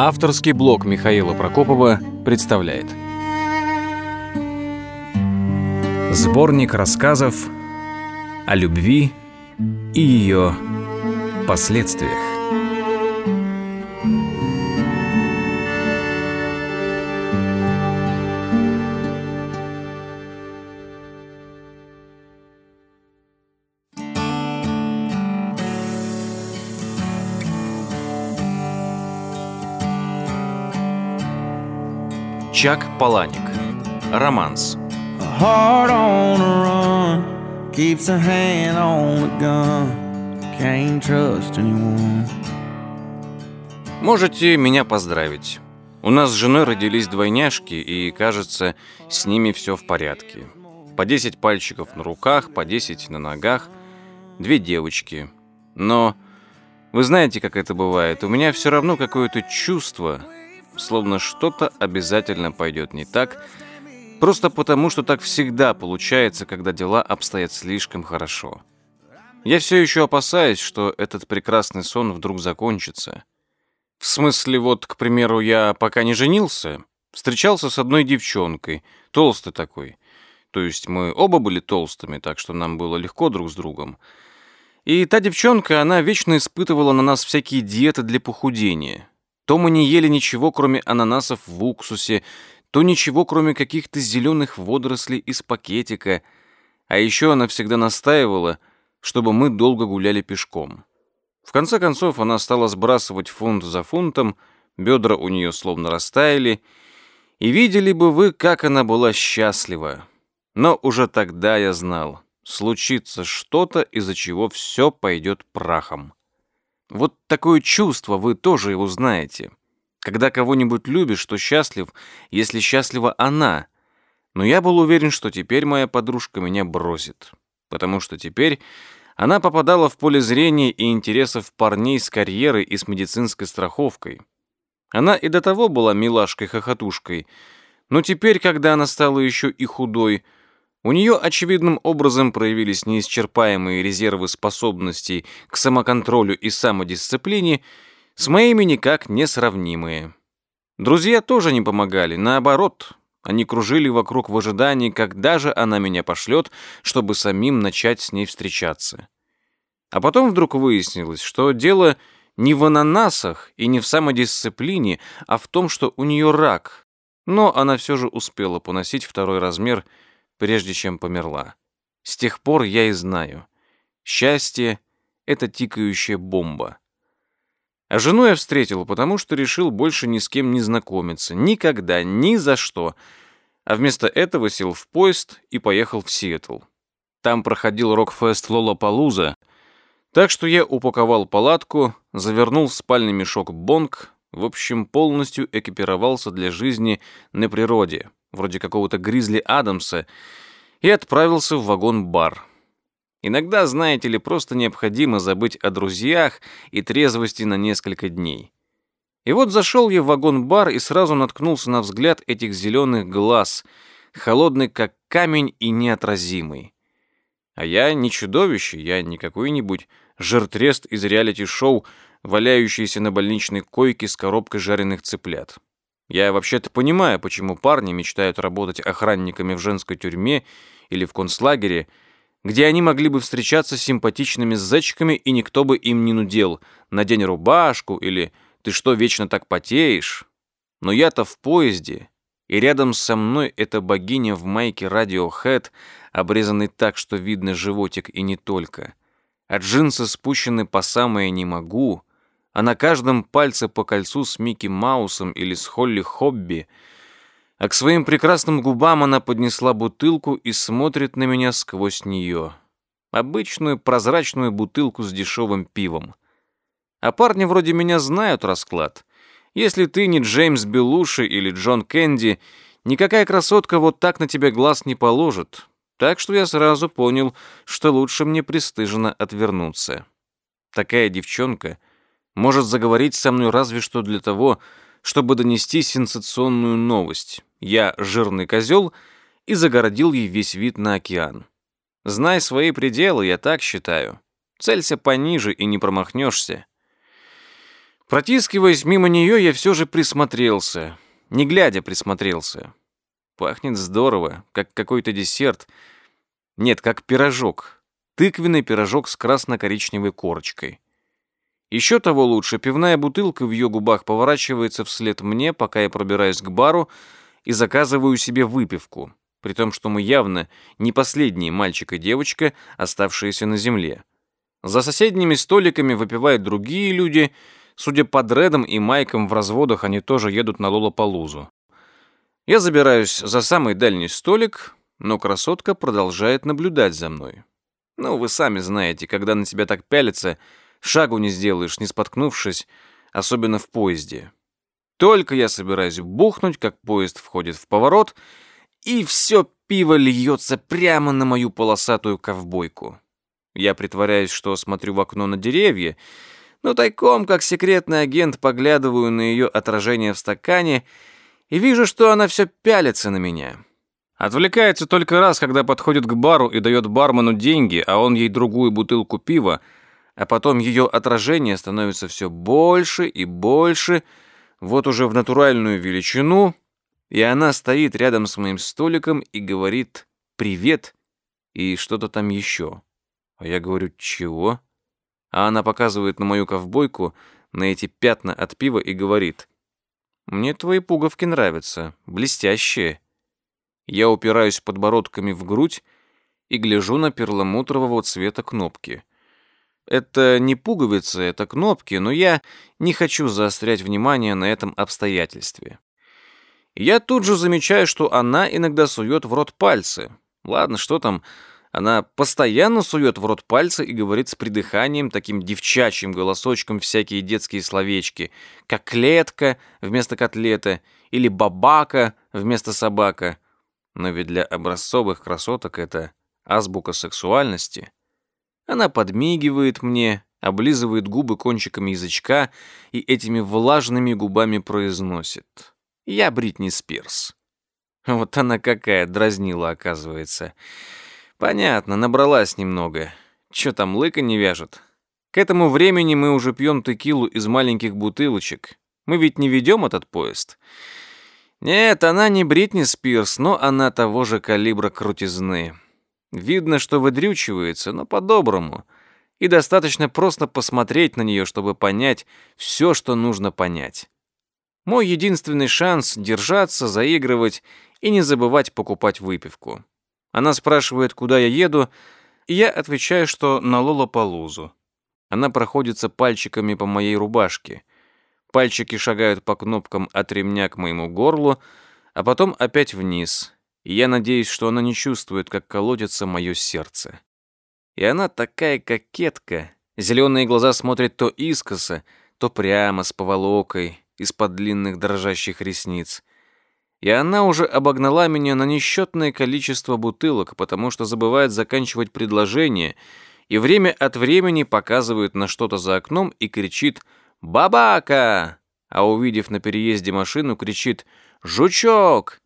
Авторский блог Михаила Прокопова представляет Сборник рассказов о любви и ее последствиях. Чак Паланик. Романс. heart on a run keeps a hand on the gun. Can't trust anyone. Можете меня поздравить. У нас с женой родились двойняшки, и, кажется, с ними все в порядке. По 10 пальчиков на руках, по 10 на ногах, две девочки. Но вы знаете, как это бывает, у меня все равно какое-то чувство, словно что-то обязательно пойдет не так, просто потому, что так всегда получается, когда дела обстоят слишком хорошо. Я все еще опасаюсь, что этот прекрасный сон вдруг закончится. В смысле, вот, к примеру, я пока не женился, встречался с одной девчонкой, толстой такой. То есть мы оба были толстыми, так что нам было легко друг с другом. И та девчонка, она вечно испытывала на нас всякие диеты для похудения. То мы не ели ничего, кроме ананасов в уксусе, то ничего, кроме каких-то зеленых водорослей из пакетика. А еще она всегда настаивала, чтобы мы долго гуляли пешком. В конце концов, она стала сбрасывать фунт за фунтом, бедра у нее словно растаяли, и видели бы вы, как она была счастлива. Но уже тогда я знал, случится что-то, из-за чего все пойдет прахом. Вот такое чувство вы тоже его знаете. Когда кого-нибудь любишь, то счастлив, если счастлива она. Но я был уверен, что теперь моя подружка меня бросит. Потому что теперь она попадала в поле зрения и интересов парней с карьерой и с медицинской страховкой. Она и до того была милашкой-хохотушкой, но теперь, когда она стала еще и худой, у нее очевидным образом проявились неисчерпаемые резервы способностей к самоконтролю и самодисциплине, с моими никак не сравнимые. Друзья тоже не помогали, наоборот, они кружили вокруг в ожидании, когда же она меня пошлет, чтобы самим начать с ней встречаться. А потом вдруг выяснилось, что дело не в ананасах и не в самодисциплине, а в том, что у нее рак. Но она все же успела поносить второй размер, прежде чем померла. С тех пор я и знаю. Счастье — это тикающая бомба. А жену я встретил, потому что решил больше ни с кем не знакомиться. Никогда, ни за что. А вместо этого сел в поезд и поехал в Сиэтл. Там проходил рок-фест Лолапалуза, так что я упаковал палатку, завернул в спальный мешок бонг, в общем, полностью экипировался для жизни на природе, вроде какого-то Гризли Адамса, и отправился в вагон-бар. Иногда, знаете ли, просто необходимо забыть о друзьях и трезвости на несколько дней. И вот зашел я в вагон-бар и сразу наткнулся на взгляд этих зеленых глаз, холодный как камень и неотразимый. А я не чудовище, я не какой-нибудь жертрест из реалити-шоу, валяющийся на больничной койке с коробкой жареных цыплят. Я вообще-то понимаю, почему парни мечтают работать охранниками в женской тюрьме или в концлагере, где они могли бы встречаться с симпатичными зайчиками, и никто бы им не нудел «надень рубашку» или «ты что, вечно так потеешь?». Но я-то в поезде, и рядом со мной эта богиня в майке Radiohead, обрезанной так, что видно животик и не только. А джинсы спущены по самое «не могу», а на каждом пальце по кольцу с Микки Маусом или с Холли Хобби — а к своим прекрасным губам она поднесла бутылку и смотрит на меня сквозь нее. Обычную прозрачную бутылку с дешевым пивом. А парни вроде меня знают расклад. Если ты не Джеймс Белуши или Джон Кенди, никакая красотка вот так на тебя глаз не положит. Так что я сразу понял, что лучше мне пристыженно отвернуться. Такая девчонка может заговорить со мной разве что для того, чтобы донести сенсационную новость. Я жирный козел и загородил ей весь вид на океан. Знай свои пределы, я так считаю. Целься пониже и не промахнешься. Протискиваясь мимо нее, я все же присмотрелся. Не глядя, присмотрелся. Пахнет здорово, как какой-то десерт. Нет, как пирожок. Тыквенный пирожок с красно-коричневой корочкой. Еще того лучше, пивная бутылка в ее губах поворачивается вслед мне, пока я пробираюсь к бару и заказываю себе выпивку, при том, что мы явно не последние мальчик и девочка, оставшиеся на земле. За соседними столиками выпивают другие люди. Судя по дредам и майкам в разводах, они тоже едут на Лолополузу. Я забираюсь за самый дальний столик, но красотка продолжает наблюдать за мной. Ну, вы сами знаете, когда на тебя так пялится, шагу не сделаешь, не споткнувшись, особенно в поезде. Только я собираюсь бухнуть, как поезд входит в поворот, и все пиво льется прямо на мою полосатую ковбойку. Я притворяюсь, что смотрю в окно на деревья, но тайком, как секретный агент, поглядываю на ее отражение в стакане и вижу, что она все пялится на меня. Отвлекается только раз, когда подходит к бару и дает бармену деньги, а он ей другую бутылку пива, а потом ее отражение становится все больше и больше, вот уже в натуральную величину, и она стоит рядом с моим столиком и говорит «привет» и что-то там еще. А я говорю, чего? А она показывает на мою ковбойку, на эти пятна от пива и говорит, мне твои пуговки нравятся, блестящие. Я упираюсь подбородками в грудь и гляжу на перламутрового цвета кнопки. Это не пуговицы, это кнопки, но я не хочу заострять внимание на этом обстоятельстве. Я тут же замечаю, что она иногда сует в рот пальцы. Ладно, что там, она постоянно сует в рот пальцы и говорит с придыханием, таким девчачьим голосочком всякие детские словечки, как клетка вместо котлета или бабака вместо собака. Но ведь для образцовых красоток это азбука сексуальности. Она подмигивает мне, облизывает губы кончиками язычка и этими влажными губами произносит. «Я Бритни Спирс». Вот она какая дразнила, оказывается. Понятно, набралась немного. Чё там, лыка не вяжет? К этому времени мы уже пьем текилу из маленьких бутылочек. Мы ведь не ведем этот поезд. Нет, она не Бритни Спирс, но она того же калибра крутизны. Видно, что выдрючивается, но по-доброму. И достаточно просто посмотреть на нее, чтобы понять все, что нужно понять. Мой единственный шанс — держаться, заигрывать и не забывать покупать выпивку. Она спрашивает, куда я еду, и я отвечаю, что на Лолополузу. Она проходится пальчиками по моей рубашке. Пальчики шагают по кнопкам от ремня к моему горлу, а потом опять вниз. И я надеюсь, что она не чувствует, как колотится мое сердце. И она такая кокетка. Зеленые глаза смотрят то искоса, то прямо с поволокой, из-под длинных дрожащих ресниц и она уже обогнала меня на несчетное количество бутылок, потому что забывает заканчивать предложение и время от времени показывает на что-то за окном и кричит «Бабака!», а увидев на переезде машину, кричит «Жучок!»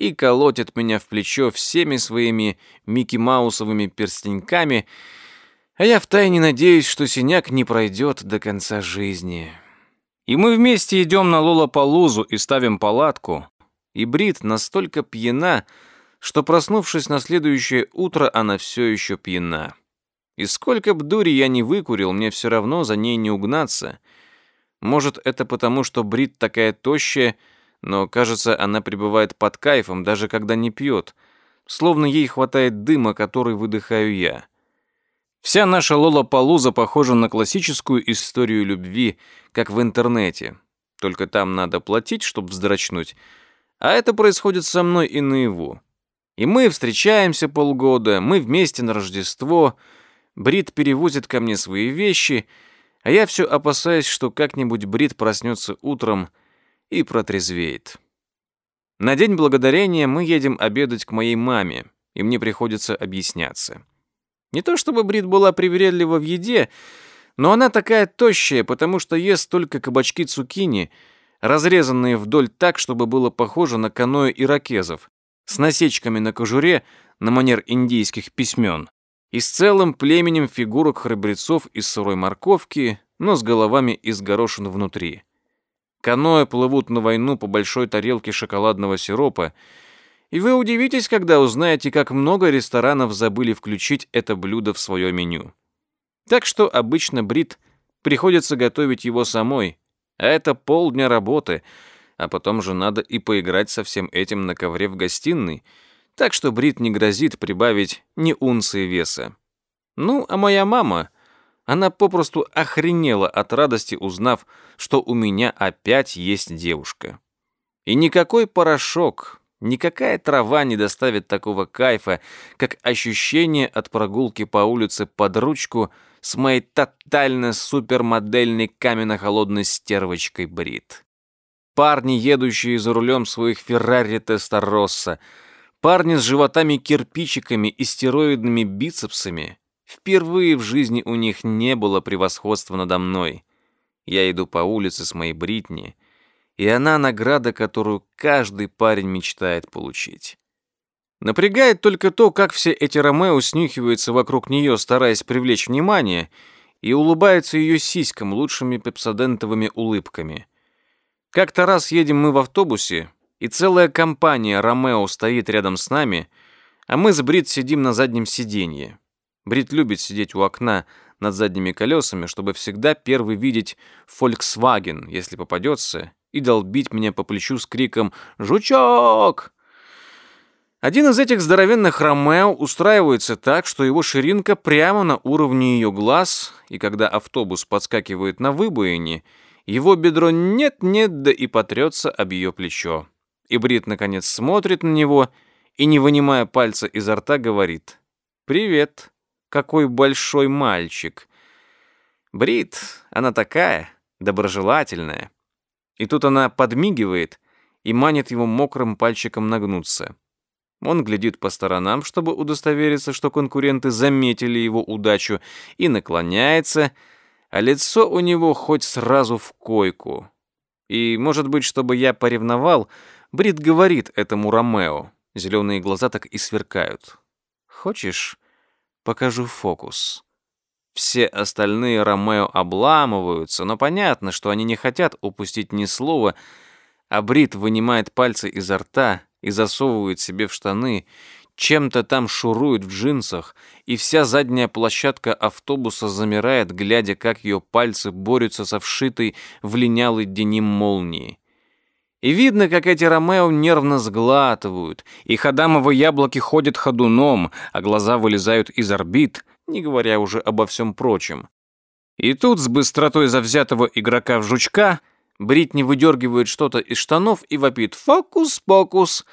И колотит меня в плечо всеми своими Микки Маусовыми перстеньками, а я втайне надеюсь, что синяк не пройдет до конца жизни. И мы вместе идем на Лолополузу и ставим палатку, и Брит настолько пьяна, что, проснувшись на следующее утро, она все еще пьяна. И сколько б дури я не выкурил, мне все равно за ней не угнаться. Может, это потому, что Брит такая тощая, но, кажется, она пребывает под кайфом, даже когда не пьет, словно ей хватает дыма, который выдыхаю я. Вся наша Лола-Палуза похожа на классическую историю любви, как в интернете. Только там надо платить, чтобы вздрачнуть, а это происходит со мной и наяву. И мы встречаемся полгода, мы вместе на Рождество, Брит перевозит ко мне свои вещи, а я все опасаюсь, что как-нибудь Брит проснется утром и протрезвеет. На День Благодарения мы едем обедать к моей маме, и мне приходится объясняться. Не то чтобы Брит была привередлива в еде, но она такая тощая, потому что ест только кабачки цукини — разрезанные вдоль так, чтобы было похоже на каноэ иракезов, с насечками на кожуре на манер индийских письмен, и с целым племенем фигурок храбрецов из сырой морковки, но с головами из горошин внутри. Каноэ плывут на войну по большой тарелке шоколадного сиропа, и вы удивитесь, когда узнаете, как много ресторанов забыли включить это блюдо в свое меню. Так что обычно Брит приходится готовить его самой, а это полдня работы, а потом же надо и поиграть со всем этим на ковре в гостиной, так что Брит не грозит прибавить ни унции веса. Ну, а моя мама, она попросту охренела от радости, узнав, что у меня опять есть девушка. И никакой порошок, никакая трава не доставит такого кайфа, как ощущение от прогулки по улице под ручку с моей тотально супермодельной каменно-холодной стервочкой Брит. Парни, едущие за рулем своих Феррари Тестаросса, парни с животами-кирпичиками и стероидными бицепсами, Впервые в жизни у них не было превосходства надо мной. Я иду по улице с моей Бритни, и она награда, которую каждый парень мечтает получить. Напрягает только то, как все эти Ромео снюхиваются вокруг нее, стараясь привлечь внимание, и улыбаются ее сиськам лучшими пепсодентовыми улыбками. Как-то раз едем мы в автобусе, и целая компания Ромео стоит рядом с нами, а мы с Брит сидим на заднем сиденье. Брит любит сидеть у окна над задними колесами, чтобы всегда первый видеть Volkswagen, если попадется, и долбить меня по плечу с криком «Жучок!». Один из этих здоровенных Ромео устраивается так, что его ширинка прямо на уровне ее глаз, и когда автобус подскакивает на выбоине, его бедро нет-нет, да и потрется об ее плечо. И Брит, наконец, смотрит на него и, не вынимая пальца изо рта, говорит «Привет» какой большой мальчик. Брит, она такая, доброжелательная. И тут она подмигивает и манит его мокрым пальчиком нагнуться. Он глядит по сторонам, чтобы удостовериться, что конкуренты заметили его удачу, и наклоняется, а лицо у него хоть сразу в койку. И, может быть, чтобы я поревновал, Брит говорит этому Ромео. Зеленые глаза так и сверкают. «Хочешь, покажу фокус. Все остальные Ромео обламываются, но понятно, что они не хотят упустить ни слова, а Брит вынимает пальцы изо рта и засовывает себе в штаны, чем-то там шурует в джинсах, и вся задняя площадка автобуса замирает, глядя, как ее пальцы борются со вшитой в линялый деним молнии. И видно, как эти Ромео нервно сглатывают, их адамовые яблоки ходят ходуном, а глаза вылезают из орбит, не говоря уже обо всем прочем. И тут с быстротой завзятого игрока в жучка Бритни выдергивает что-то из штанов и вопит «Фокус-покус!»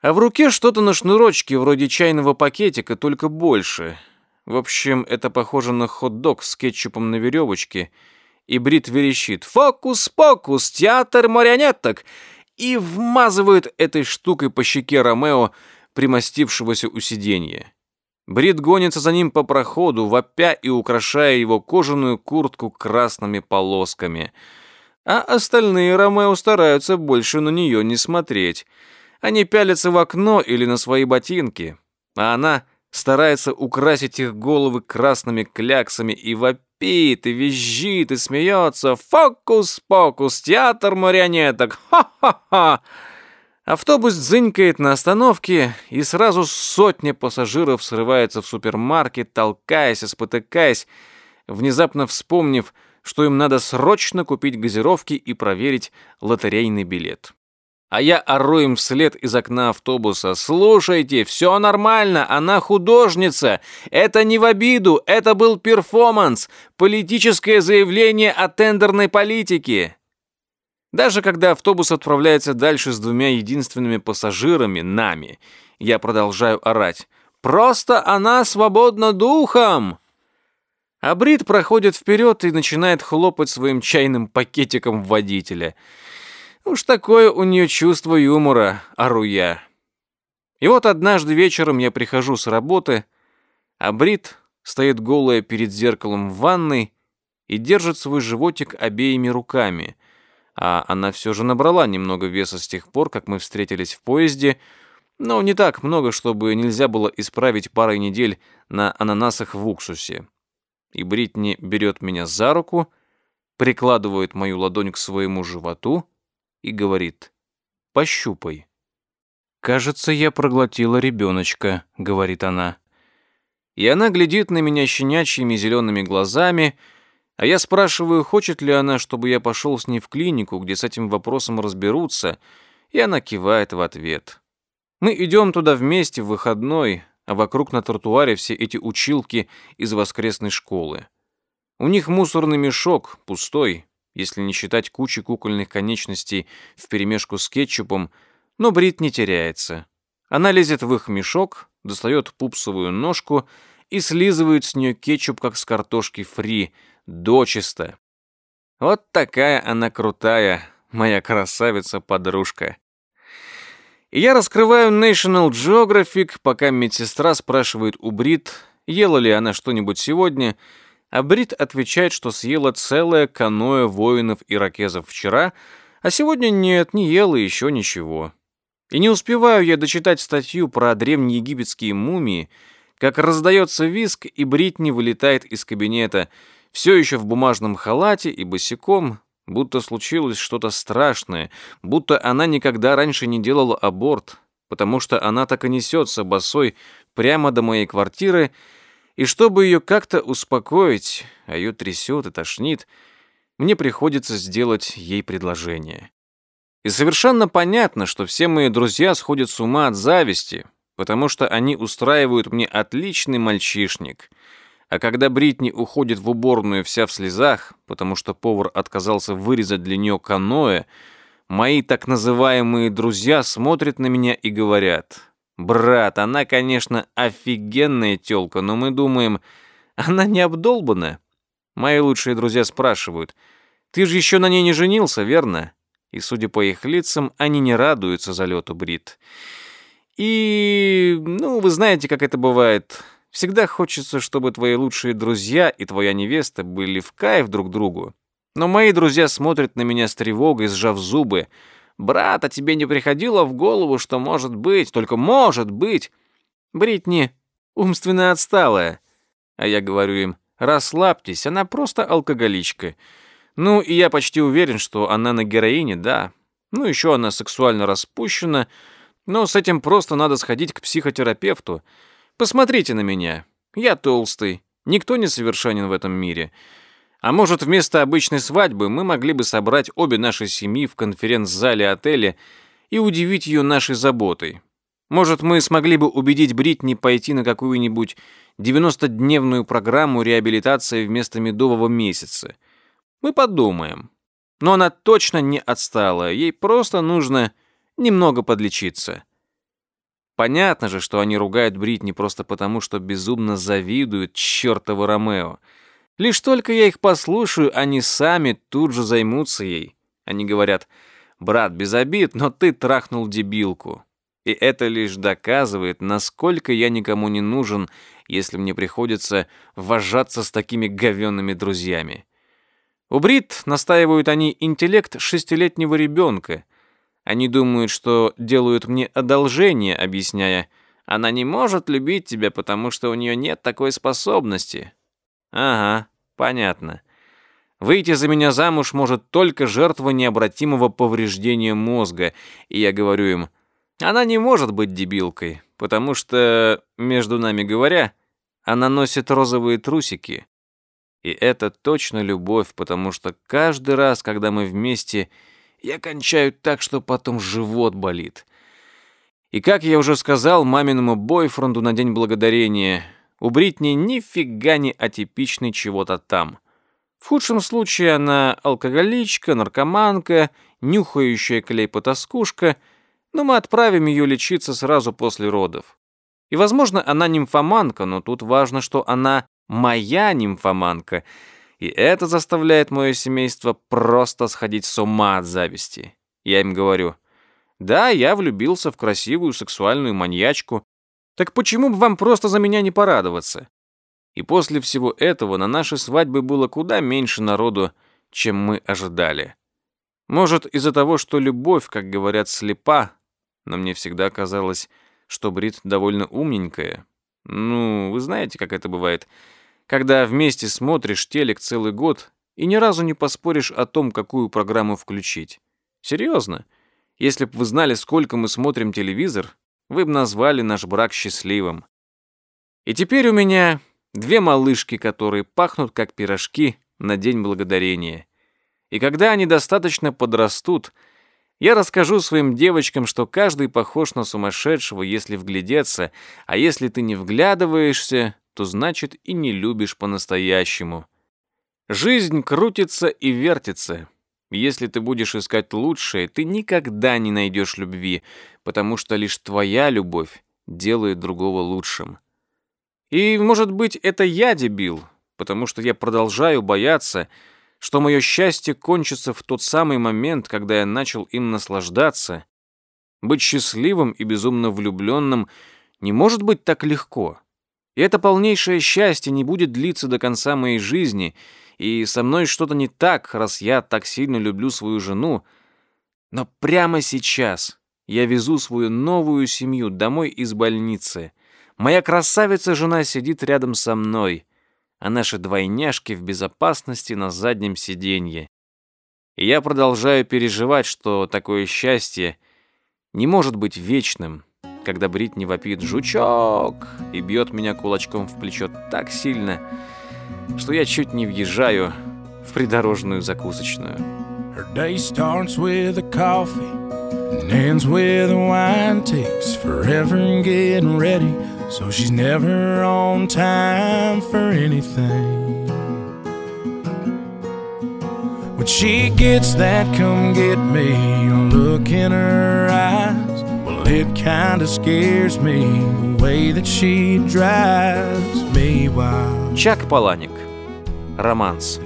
А в руке что-то на шнурочке, вроде чайного пакетика, только больше. В общем, это похоже на хот-дог с кетчупом на веревочке — и Брит верещит «Фокус-покус! Театр марионеток!» и вмазывает этой штукой по щеке Ромео, примостившегося у сиденья. Брит гонится за ним по проходу, вопя и украшая его кожаную куртку красными полосками. А остальные Ромео стараются больше на нее не смотреть. Они пялятся в окно или на свои ботинки, а она старается украсить их головы красными кляксами и вопить, вопит и визжит и смеется. Фокус-покус, театр марионеток. Ха-ха-ха. Автобус дзынькает на остановке, и сразу сотня пассажиров срывается в супермаркет, толкаясь и спотыкаясь, внезапно вспомнив, что им надо срочно купить газировки и проверить лотерейный билет а я ору им вслед из окна автобуса. «Слушайте, все нормально, она художница. Это не в обиду, это был перформанс, политическое заявление о тендерной политике». Даже когда автобус отправляется дальше с двумя единственными пассажирами, нами, я продолжаю орать. «Просто она свободна духом!» А Брит проходит вперед и начинает хлопать своим чайным пакетиком водителя – Уж такое у нее чувство юмора, ору я. И вот однажды вечером я прихожу с работы, а Брит стоит голая перед зеркалом в ванной и держит свой животик обеими руками, а она все же набрала немного веса с тех пор, как мы встретились в поезде, но не так много, чтобы нельзя было исправить парой недель на ананасах в уксусе. и Бритни берет меня за руку, прикладывает мою ладонь к своему животу и говорит «Пощупай». «Кажется, я проглотила ребеночка», — говорит она. И она глядит на меня щенячьими зелеными глазами, а я спрашиваю, хочет ли она, чтобы я пошел с ней в клинику, где с этим вопросом разберутся, и она кивает в ответ. Мы идем туда вместе в выходной, а вокруг на тротуаре все эти училки из воскресной школы. У них мусорный мешок, пустой, если не считать кучи кукольных конечностей вперемешку с кетчупом, но Брит не теряется. Она лезет в их мешок, достает пупсовую ножку и слизывает с нее кетчуп, как с картошки фри, дочисто. Вот такая она крутая, моя красавица-подружка. И я раскрываю National Geographic, пока медсестра спрашивает у Брит, ела ли она что-нибудь сегодня, а Брит отвечает, что съела целое каноэ воинов-иракезов вчера, а сегодня нет, не ела еще ничего. И не успеваю я дочитать статью про древнеегипетские мумии, как раздается виск, и Бритни вылетает из кабинета, все еще в бумажном халате и босиком, будто случилось что-то страшное, будто она никогда раньше не делала аборт, потому что она так и несется босой прямо до моей квартиры, и чтобы ее как-то успокоить, а ее трясет и тошнит, мне приходится сделать ей предложение. И совершенно понятно, что все мои друзья сходят с ума от зависти, потому что они устраивают мне отличный мальчишник — а когда Бритни уходит в уборную вся в слезах, потому что повар отказался вырезать для нее каноэ, мои так называемые друзья смотрят на меня и говорят, «Брат, она, конечно, офигенная тёлка, но мы думаем, она не обдолбана». Мои лучшие друзья спрашивают, «Ты же еще на ней не женился, верно?» И, судя по их лицам, они не радуются залету Брит. И, ну, вы знаете, как это бывает. Всегда хочется, чтобы твои лучшие друзья и твоя невеста были в кайф друг другу. Но мои друзья смотрят на меня с тревогой, сжав зубы. «Брат, а тебе не приходило в голову, что может быть, только может быть, Бритни умственно отсталая?» А я говорю им, «Расслабьтесь, она просто алкоголичка». Ну, и я почти уверен, что она на героине, да. Ну, еще она сексуально распущена, но с этим просто надо сходить к психотерапевту. Посмотрите на меня. Я толстый. Никто не совершенен в этом мире. А может, вместо обычной свадьбы мы могли бы собрать обе наши семьи в конференц-зале отеля и удивить ее нашей заботой. Может, мы смогли бы убедить Бритни пойти на какую-нибудь 90-дневную программу реабилитации вместо медового месяца. Мы подумаем. Но она точно не отстала, ей просто нужно немного подлечиться. Понятно же, что они ругают Бритни просто потому, что безумно завидуют чертову Ромео. Лишь только я их послушаю, они сами тут же займутся ей. Они говорят, брат, без обид, но ты трахнул дебилку. И это лишь доказывает, насколько я никому не нужен, если мне приходится вожаться с такими говенными друзьями. У Брит, настаивают они, интеллект шестилетнего ребенка — они думают, что делают мне одолжение, объясняя, она не может любить тебя, потому что у нее нет такой способности. Ага, понятно. Выйти за меня замуж может только жертва необратимого повреждения мозга, и я говорю им, она не может быть дебилкой, потому что, между нами говоря, она носит розовые трусики. И это точно любовь, потому что каждый раз, когда мы вместе, я кончаю так, что потом живот болит. И как я уже сказал маминому бойфренду на День Благодарения, у Бритни нифига не атипичный чего-то там. В худшем случае она алкоголичка, наркоманка, нюхающая клей-потаскушка, но мы отправим ее лечиться сразу после родов. И, возможно, она нимфоманка, но тут важно, что она моя нимфоманка — и это заставляет мое семейство просто сходить с ума от зависти. Я им говорю, да, я влюбился в красивую сексуальную маньячку, так почему бы вам просто за меня не порадоваться? И после всего этого на нашей свадьбе было куда меньше народу, чем мы ожидали. Может, из-за того, что любовь, как говорят, слепа, но мне всегда казалось, что Брит довольно умненькая. Ну, вы знаете, как это бывает — когда вместе смотришь телек целый год и ни разу не поспоришь о том, какую программу включить. Серьезно. Если бы вы знали, сколько мы смотрим телевизор, вы бы назвали наш брак счастливым. И теперь у меня две малышки, которые пахнут как пирожки на День Благодарения. И когда они достаточно подрастут, я расскажу своим девочкам, что каждый похож на сумасшедшего, если вглядеться, а если ты не вглядываешься, то значит и не любишь по-настоящему. Жизнь крутится и вертится. Если ты будешь искать лучшее, ты никогда не найдешь любви, потому что лишь твоя любовь делает другого лучшим. И, может быть, это я дебил, потому что я продолжаю бояться, что мое счастье кончится в тот самый момент, когда я начал им наслаждаться. Быть счастливым и безумно влюбленным не может быть так легко. И это полнейшее счастье не будет длиться до конца моей жизни, и со мной что-то не так, раз я так сильно люблю свою жену. Но прямо сейчас я везу свою новую семью домой из больницы. Моя красавица-жена сидит рядом со мной, а наши двойняшки в безопасности на заднем сиденье. И я продолжаю переживать, что такое счастье не может быть вечным, когда Бритни вопит «Жучок!» и бьет меня кулачком в плечо так сильно, что я чуть не въезжаю в придорожную закусочную. Her day starts with a coffee and ends with a wine. Takes forever in getting ready, so she's never on time for anything. When she gets that come get me look in her eyes, well, it kinda scares me the way that she drives me wild. Чак Паланик. Романс.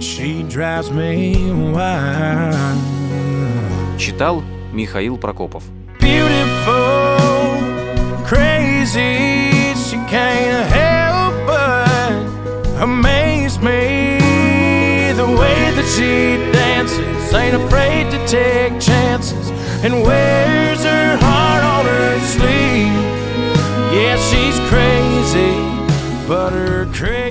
Читал Михаил Прокопов. Beautiful, crazy, she can't help but amaze me. The way that she dances, ain't afraid to take chances, and wears her heart on her sleeve. Yeah, she's crazy, but her crazy.